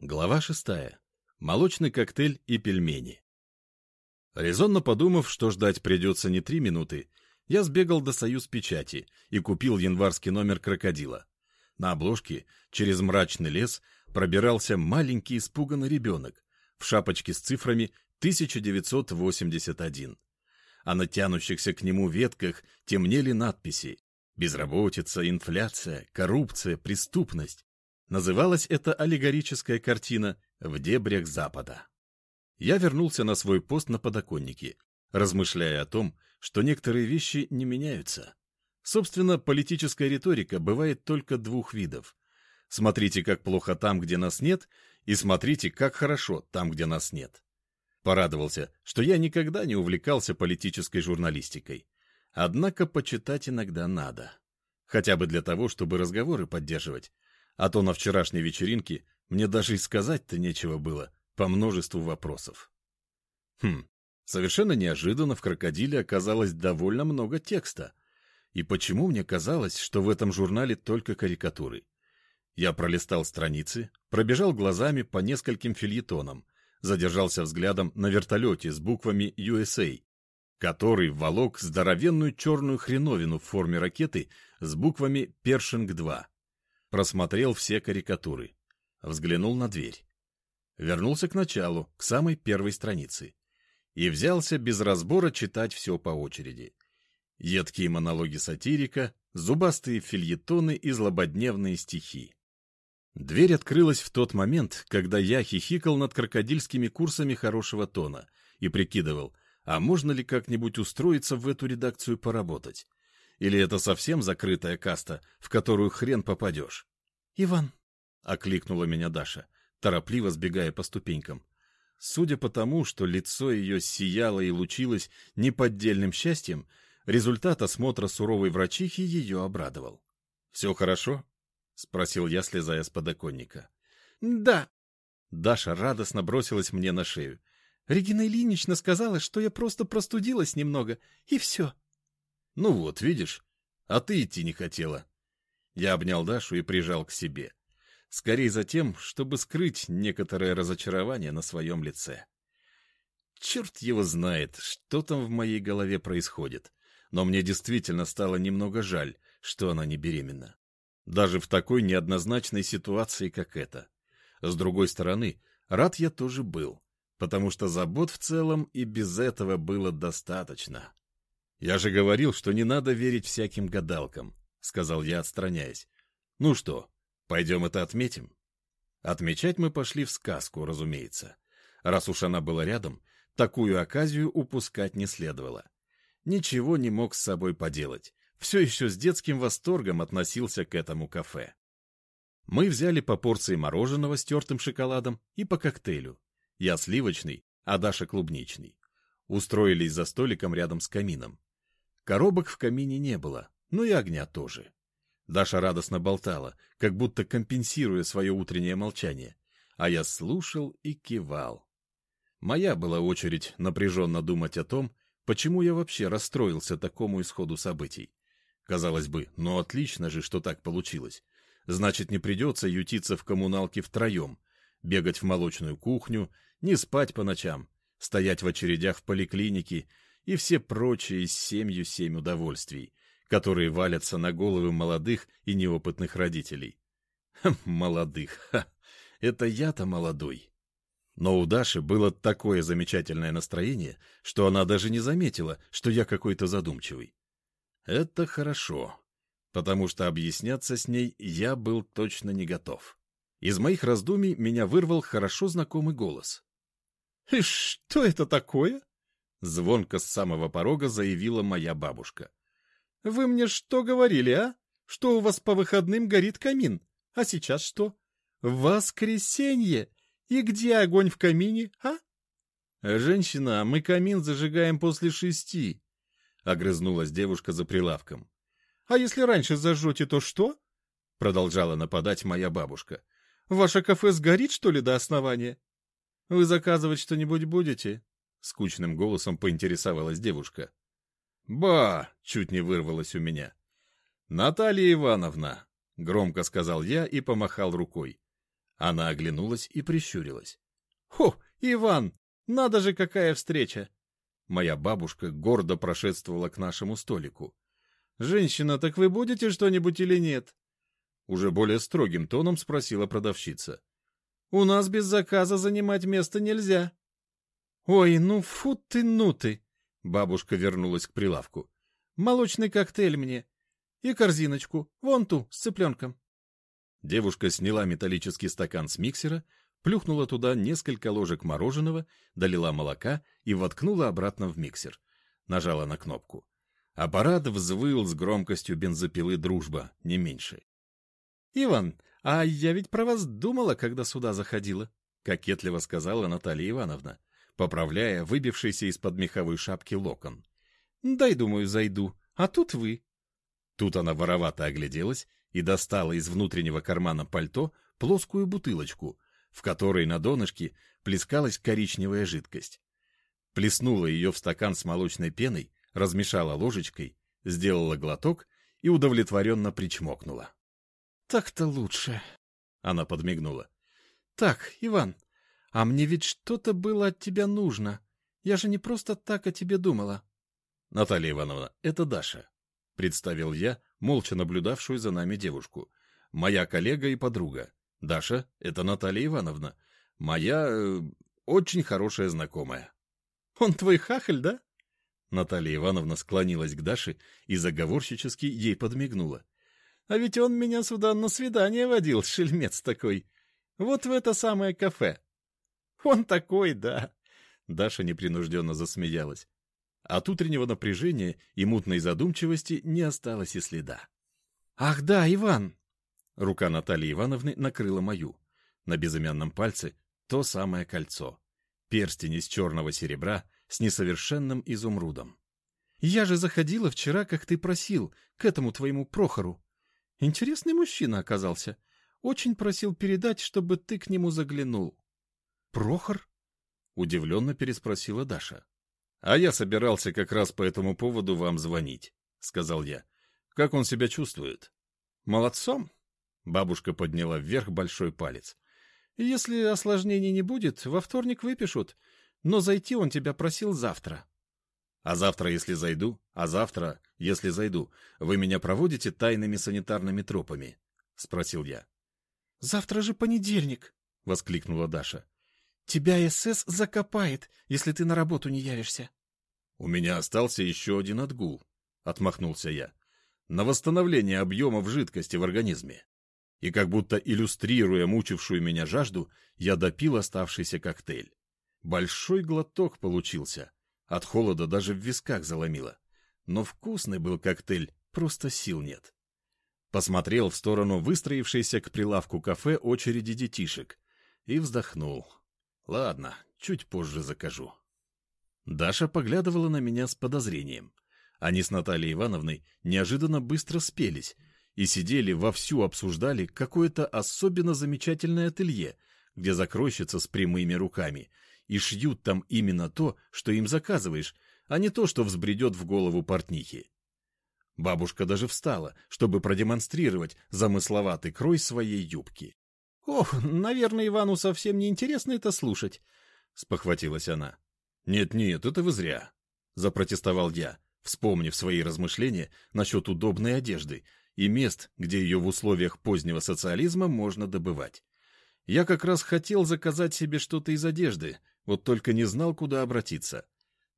Глава шестая. Молочный коктейль и пельмени. Резонно подумав, что ждать придется не три минуты, я сбегал до «Союз Печати» и купил январский номер «Крокодила». На обложке через мрачный лес пробирался маленький испуганный ребенок в шапочке с цифрами 1981. А на тянущихся к нему ветках темнели надписи «Безработица, инфляция, коррупция, преступность». Называлась эта аллегорическая картина «В дебрях Запада». Я вернулся на свой пост на подоконнике, размышляя о том, что некоторые вещи не меняются. Собственно, политическая риторика бывает только двух видов. Смотрите, как плохо там, где нас нет, и смотрите, как хорошо там, где нас нет. Порадовался, что я никогда не увлекался политической журналистикой. Однако почитать иногда надо. Хотя бы для того, чтобы разговоры поддерживать, а то на вчерашней вечеринке мне даже и сказать-то нечего было по множеству вопросов. Хм, совершенно неожиданно в «Крокодиле» оказалось довольно много текста. И почему мне казалось, что в этом журнале только карикатуры? Я пролистал страницы, пробежал глазами по нескольким фильетонам, задержался взглядом на вертолете с буквами USA, который волок здоровенную черную хреновину в форме ракеты с буквами «Першинг-2» просмотрел все карикатуры, взглянул на дверь. Вернулся к началу, к самой первой странице. И взялся без разбора читать все по очереди. Едкие монологи сатирика, зубастые фильетоны и злободневные стихи. Дверь открылась в тот момент, когда я хихикал над крокодильскими курсами хорошего тона и прикидывал, а можно ли как-нибудь устроиться в эту редакцию поработать. Или это совсем закрытая каста, в которую хрен попадешь? — Иван, — окликнула меня Даша, торопливо сбегая по ступенькам. Судя по тому, что лицо ее сияло и лучилось неподдельным счастьем, результат осмотра суровой врачихи ее обрадовал. — Все хорошо? — спросил я, слезая с подоконника. — Да. Даша радостно бросилась мне на шею. — Регина Ильинична сказала, что я просто простудилась немного, и все. — ну вот, видишь, а ты идти не хотела. Я обнял Дашу и прижал к себе. Скорее за тем, чтобы скрыть некоторое разочарование на своем лице. Черт его знает, что там в моей голове происходит. Но мне действительно стало немного жаль, что она не беременна. Даже в такой неоднозначной ситуации, как эта. С другой стороны, рад я тоже был, потому что забот в целом и без этого было достаточно. «Я же говорил, что не надо верить всяким гадалкам», — сказал я, отстраняясь. «Ну что, пойдем это отметим?» Отмечать мы пошли в сказку, разумеется. Раз уж она была рядом, такую оказию упускать не следовало. Ничего не мог с собой поделать. Все еще с детским восторгом относился к этому кафе. Мы взяли по порции мороженого с тертым шоколадом и по коктейлю. Я сливочный, а Даша клубничный. Устроились за столиком рядом с камином. Коробок в камине не было, но и огня тоже. Даша радостно болтала, как будто компенсируя свое утреннее молчание, а я слушал и кивал. Моя была очередь напряженно думать о том, почему я вообще расстроился такому исходу событий. Казалось бы, ну отлично же, что так получилось. Значит, не придется ютиться в коммуналке втроем, бегать в молочную кухню, не спать по ночам, стоять в очередях в поликлинике и все прочие семью семь удовольствий, которые валятся на головы молодых и неопытных родителей. Ха, молодых, ха, это я-то молодой. Но у Даши было такое замечательное настроение, что она даже не заметила, что я какой-то задумчивый. Это хорошо, потому что объясняться с ней я был точно не готов. Из моих раздумий меня вырвал хорошо знакомый голос. — Что это такое? Звонко с самого порога заявила моя бабушка. — Вы мне что говорили, а? Что у вас по выходным горит камин? А сейчас что? Воскресенье! И где огонь в камине, а? — Женщина, мы камин зажигаем после шести, — огрызнулась девушка за прилавком. — А если раньше зажжете, то что? — продолжала нападать моя бабушка. — Ваше кафе сгорит, что ли, до основания? — Вы заказывать что-нибудь будете? — скучным голосом поинтересовалась девушка. «Ба!» — чуть не вырвалось у меня. «Наталья Ивановна!» — громко сказал я и помахал рукой. Она оглянулась и прищурилась. «Хо, Иван, надо же, какая встреча!» Моя бабушка гордо прошествовала к нашему столику. «Женщина, так вы будете что-нибудь или нет?» Уже более строгим тоном спросила продавщица. «У нас без заказа занимать место нельзя». «Ой, ну фу ты, ну ты!» Бабушка вернулась к прилавку. «Молочный коктейль мне. И корзиночку, вон ту, с цыпленком». Девушка сняла металлический стакан с миксера, плюхнула туда несколько ложек мороженого, долила молока и воткнула обратно в миксер. Нажала на кнопку. Аппарат взвыл с громкостью бензопилы «Дружба», не меньше. «Иван, а я ведь про вас думала, когда сюда заходила», — кокетливо сказала Наталья Ивановна, поправляя выбившийся из-под меховой шапки локон. «Дай, думаю, зайду, а тут вы». Тут она воровато огляделась и достала из внутреннего кармана пальто плоскую бутылочку, в которой на донышке плескалась коричневая жидкость. Плеснула ее в стакан с молочной пеной, размешала ложечкой, сделала глоток и удовлетворенно причмокнула. «Так-то лучше», — она подмигнула. «Так, Иван, а мне ведь что-то было от тебя нужно. Я же не просто так о тебе думала». «Наталья Ивановна, это Даша», — представил я, молча наблюдавшую за нами девушку. «Моя коллега и подруга. Даша — это Наталья Ивановна. Моя... Э, очень хорошая знакомая». «Он твой хахаль, да?» Наталья Ивановна склонилась к Даше и заговорщически ей подмигнула. «А ведь он меня сюда на свидание водил, шельмец такой. Вот в это самое кафе». «Он такой, да». Даша непринужденно засмеялась. От утреннего напряжения и мутной задумчивости не осталось и следа. «Ах да, Иван!» Рука Натальи Ивановны накрыла мою. На безымянном пальце то самое кольцо. Перстень из черного серебра — с несовершенным изумрудом. «Я же заходила вчера, как ты просил, к этому твоему Прохору. Интересный мужчина оказался. Очень просил передать, чтобы ты к нему заглянул». «Прохор?» — удивленно переспросила Даша. «А я собирался как раз по этому поводу вам звонить», — сказал я. «Как он себя чувствует?» «Молодцом!» — бабушка подняла вверх большой палец. «Если осложнений не будет, во вторник выпишут но зайти он тебя просил завтра. — А завтра, если зайду? А завтра, если зайду, вы меня проводите тайными санитарными тропами? — спросил я. — Завтра же понедельник, — воскликнула Даша. — Тебя СС закопает, если ты на работу не явишься. — У меня остался еще один отгул, — отмахнулся я, — на восстановление объемов жидкости в организме. И как будто иллюстрируя мучившую меня жажду, я допил оставшийся коктейль. Большой глоток получился. От холода даже в висках заломило. Но вкусный был коктейль, просто сил нет. Посмотрел в сторону выстроившейся к прилавку кафе очереди детишек и вздохнул. Ладно, чуть позже закажу. Даша поглядывала на меня с подозрением. Они с Натальей Ивановной неожиданно быстро спелись и сидели вовсю обсуждали какое-то особенно замечательное ателье, где закройщица с прямыми руками — и шьют там именно то, что им заказываешь, а не то, что взбредет в голову портнихи. Бабушка даже встала, чтобы продемонстрировать замысловатый крой своей юбки. — Ох, наверное, Ивану совсем не интересно это слушать, — спохватилась она. «Нет, — это вы зря, — запротестовал я, вспомнив свои размышления насчет удобной одежды и мест, где ее в условиях позднего социализма можно добывать. Я как раз хотел заказать себе что-то из одежды, вот только не знал, куда обратиться.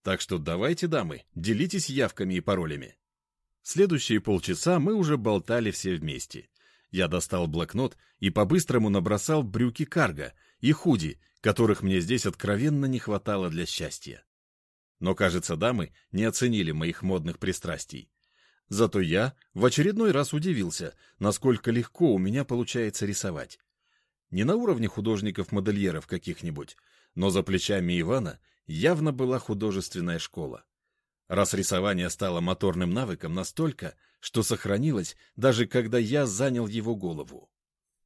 Так что давайте, дамы, делитесь явками и паролями. Следующие полчаса мы уже болтали все вместе. Я достал блокнот и по-быстрому набросал брюки карго и худи, которых мне здесь откровенно не хватало для счастья. Но, кажется, дамы не оценили моих модных пристрастий. Зато я в очередной раз удивился, насколько легко у меня получается рисовать. Не на уровне художников-модельеров каких-нибудь, но за плечами Ивана явно была художественная школа. Раз рисование стало моторным навыком настолько, что сохранилось, даже когда я занял его голову.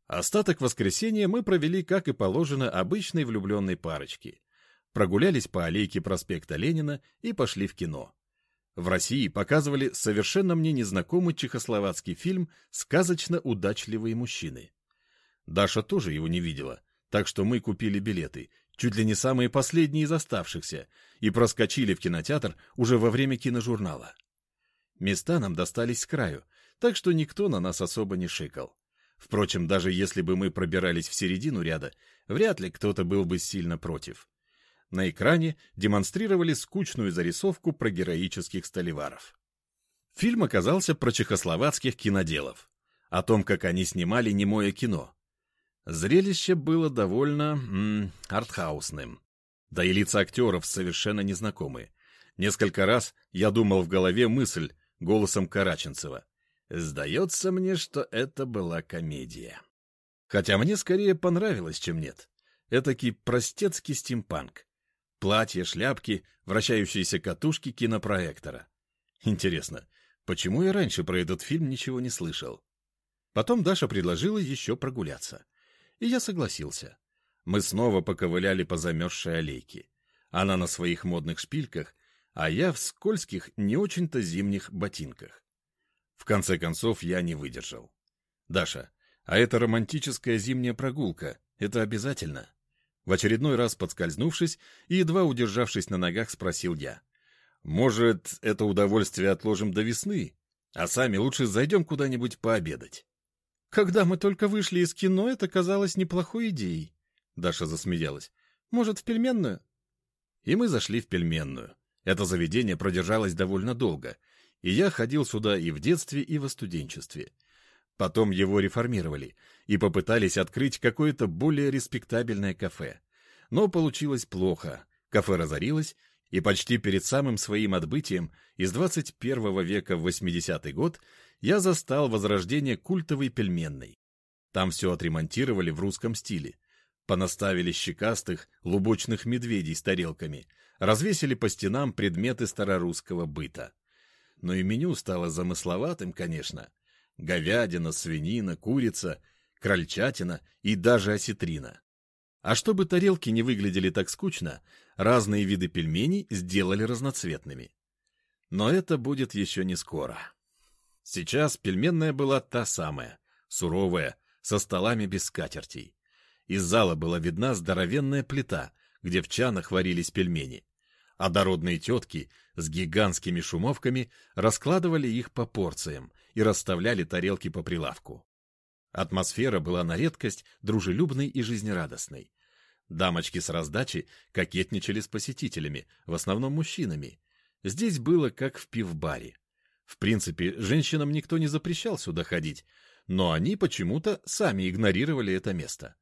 Остаток воскресенья мы провели, как и положено, обычной влюбленной парочки. Прогулялись по аллейке проспекта Ленина и пошли в кино. В России показывали совершенно мне незнакомый чехословацкий фильм «Сказочно удачливые мужчины». Даша тоже его не видела, так что мы купили билеты, чуть ли не самые последние из оставшихся, и проскочили в кинотеатр уже во время киножурнала. Места нам достались с краю, так что никто на нас особо не шикал. Впрочем, даже если бы мы пробирались в середину ряда, вряд ли кто-то был бы сильно против. На экране демонстрировали скучную зарисовку про героических столеваров. Фильм оказался про чехословацких киноделов, о том, как они снимали немое кино. Зрелище было довольно м, артхаусным. Да и лица актеров совершенно незнакомые. Несколько раз я думал в голове мысль голосом Караченцева. Сдается мне, что это была комедия. Хотя мне скорее понравилось, чем нет. Этакий простецкий стимпанк. Платья, шляпки, вращающиеся катушки кинопроектора. Интересно, почему я раньше про этот фильм ничего не слышал? Потом Даша предложила еще прогуляться. И я согласился. Мы снова поковыляли по замерзшей аллейке. Она на своих модных шпильках, а я в скользких, не очень-то зимних ботинках. В конце концов, я не выдержал. «Даша, а это романтическая зимняя прогулка. Это обязательно?» В очередной раз подскользнувшись и едва удержавшись на ногах, спросил я. «Может, это удовольствие отложим до весны, а сами лучше зайдем куда-нибудь пообедать?» «Когда мы только вышли из кино, это казалось неплохой идеей», — Даша засмеялась. «Может, в пельменную?» И мы зашли в пельменную. Это заведение продержалось довольно долго, и я ходил сюда и в детстве, и во студенчестве. Потом его реформировали и попытались открыть какое-то более респектабельное кафе. Но получилось плохо. Кафе разорилось, и почти перед самым своим отбытием из 21 века в 80-й год я застал возрождение культовой пельменной. Там все отремонтировали в русском стиле. Понаставили щекастых, лубочных медведей с тарелками, развесили по стенам предметы старорусского быта но и меню стало замысловатым, конечно. Говядина, свинина, курица, крольчатина и даже осетрина. А чтобы тарелки не выглядели так скучно, разные виды пельменей сделали разноцветными. Но это будет еще не скоро. Сейчас пельменная была та самая, суровая, со столами без скатертей. Из зала была видна здоровенная плита, где в чанах варились пельмени а дородные тетки с гигантскими шумовками раскладывали их по порциям и расставляли тарелки по прилавку. Атмосфера была на редкость дружелюбной и жизнерадостной. Дамочки с раздачи кокетничали с посетителями, в основном мужчинами. Здесь было как в пивбаре. В принципе, женщинам никто не запрещал сюда ходить, но они почему-то сами игнорировали это место.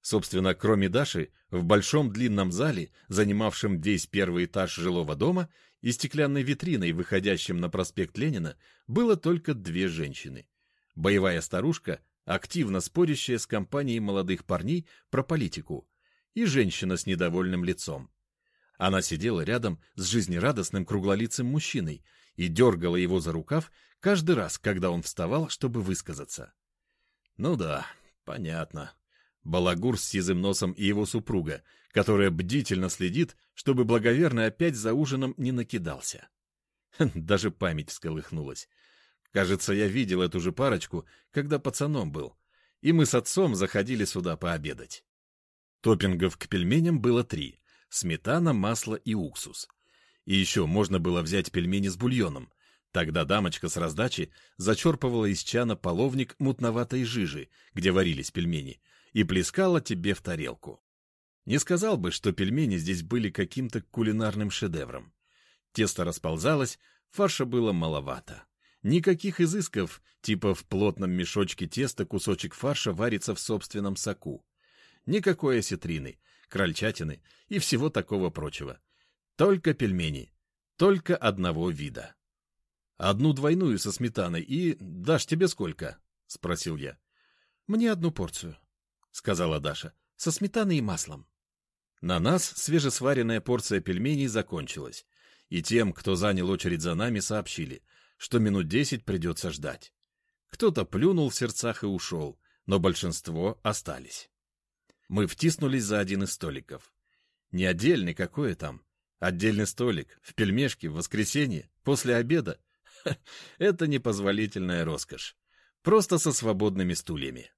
Собственно, кроме Даши, в большом длинном зале, занимавшем весь первый этаж жилого дома и стеклянной витриной, выходящим на проспект Ленина, было только две женщины. Боевая старушка, активно спорящая с компанией молодых парней про политику, и женщина с недовольным лицом. Она сидела рядом с жизнерадостным круглолицым мужчиной и дергала его за рукав каждый раз, когда он вставал, чтобы высказаться. Ну да, понятно. Балагур с сизым носом и его супруга, которая бдительно следит, чтобы благоверный опять за ужином не накидался. Даже память всколыхнулась. Кажется, я видел эту же парочку, когда пацаном был, и мы с отцом заходили сюда пообедать. Топпингов к пельменям было три — сметана, масло и уксус. И еще можно было взять пельмени с бульоном. Тогда дамочка с раздачи зачерпывала из чана половник мутноватой жижи, где варились пельмени, и плескала тебе в тарелку. Не сказал бы, что пельмени здесь были каким-то кулинарным шедевром. Тесто расползалось, фарша было маловато. Никаких изысков, типа в плотном мешочке теста кусочек фарша варится в собственном соку. Никакой осетрины, крольчатины и всего такого прочего. Только пельмени. Только одного вида. «Одну двойную со сметаной и... Дашь тебе сколько?» — спросил я. «Мне одну порцию», — сказала Даша, — со сметаной и маслом. На нас свежесваренная порция пельменей закончилась, и тем, кто занял очередь за нами, сообщили, что минут десять придется ждать. Кто-то плюнул в сердцах и ушел, но большинство остались. Мы втиснулись за один из столиков. Не отдельный какой там, отдельный столик, в пельмешке, в воскресенье, после обеда. это непозволительная роскошь. Просто со свободными стульями.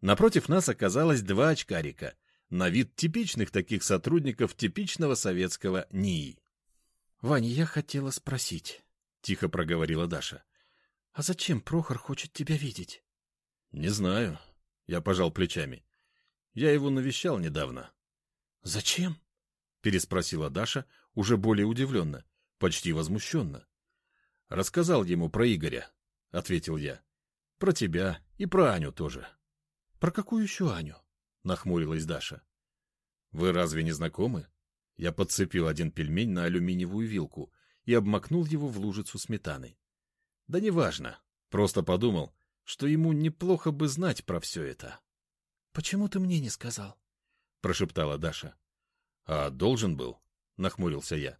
Напротив нас оказалось два очкарика, на вид типичных таких сотрудников типичного советского НИИ. — Ваня, я хотела спросить, — тихо проговорила Даша. — А зачем Прохор хочет тебя видеть? — Не знаю. Я пожал плечами. Я его навещал недавно. — Зачем? — переспросила Даша, уже более удивленно, почти возмущенно. — Рассказал ему про Игоря, — ответил я. — Про тебя и про Аню тоже. — Про какую еще Аню? — нахмурилась Даша. — Вы разве не знакомы? Я подцепил один пельмень на алюминиевую вилку и обмакнул его в лужицу сметаны. — Да неважно, просто подумал, что ему неплохо бы знать про все это. — Почему ты мне не сказал? — прошептала Даша. — А должен был, — нахмурился я.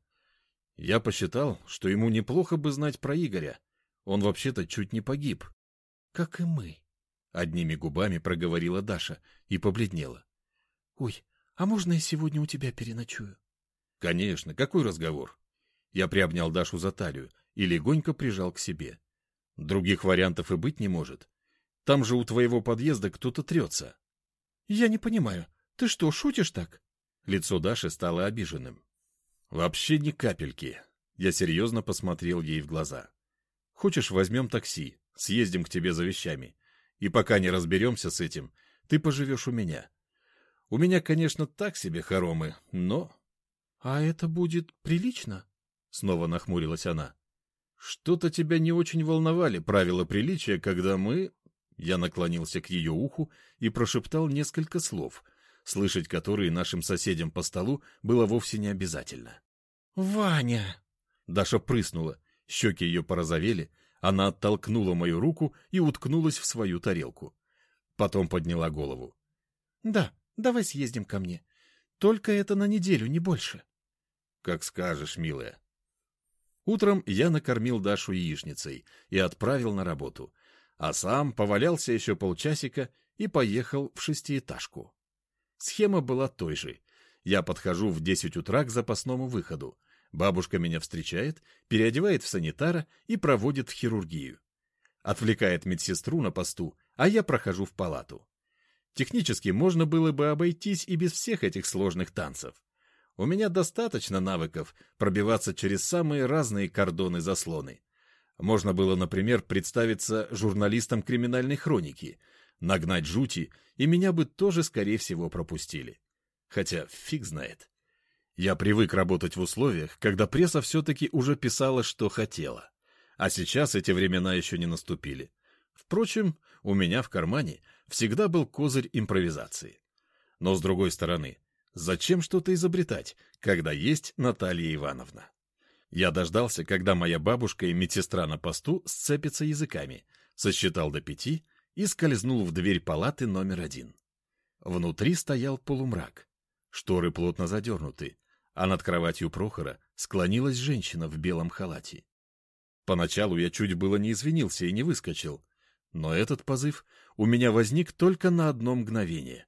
Я посчитал, что ему неплохо бы знать про Игоря. Он вообще-то чуть не погиб. — Как и мы, — одними губами проговорила Даша и побледнела. — Ой, а можно я сегодня у тебя переночую? — Конечно, какой разговор? Я приобнял Дашу за талию и легонько прижал к себе. Других вариантов и быть не может. Там же у твоего подъезда кто-то трется. — Я не понимаю, ты что, шутишь так? Лицо Даши стало обиженным. Вообще ни капельки. Я серьезно посмотрел ей в глаза. Хочешь, возьмем такси, съездим к тебе за вещами. И пока не разберемся с этим, ты поживешь у меня. У меня, конечно, так себе хоромы, но... — А это будет прилично? — снова нахмурилась она. — Что-то тебя не очень волновали правила приличия, когда мы... Я наклонился к ее уху и прошептал несколько слов — слышать которые нашим соседям по столу было вовсе не обязательно. «Ваня!» Даша прыснула, щеки ее порозовели, она оттолкнула мою руку и уткнулась в свою тарелку. Потом подняла голову. «Да, давай съездим ко мне. Только это на неделю, не больше». «Как скажешь, милая». Утром я накормил Дашу яичницей и отправил на работу, а сам повалялся еще полчасика и поехал в шестиэтажку. Схема была той же. Я подхожу в 10 утра к запасному выходу. Бабушка меня встречает, переодевает в санитара и проводит в хирургию. Отвлекает медсестру на посту, а я прохожу в палату. Технически можно было бы обойтись и без всех этих сложных танцев. У меня достаточно навыков пробиваться через самые разные кордоны-заслоны. Можно было, например, представиться журналистом криминальной хроники — нагнать жути, и меня бы тоже, скорее всего, пропустили. Хотя фиг знает. Я привык работать в условиях, когда пресса все-таки уже писала, что хотела. А сейчас эти времена еще не наступили. Впрочем, у меня в кармане всегда был козырь импровизации. Но, с другой стороны, зачем что-то изобретать, когда есть Наталья Ивановна? Я дождался, когда моя бабушка и медсестра на посту сцепятся языками, сосчитал до пяти — и скользнул в дверь палаты номер один. Внутри стоял полумрак. Шторы плотно задернуты, а над кроватью Прохора склонилась женщина в белом халате. Поначалу я чуть было не извинился и не выскочил, но этот позыв у меня возник только на одно мгновение,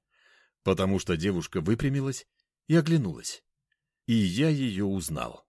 потому что девушка выпрямилась и оглянулась. И я ее узнал.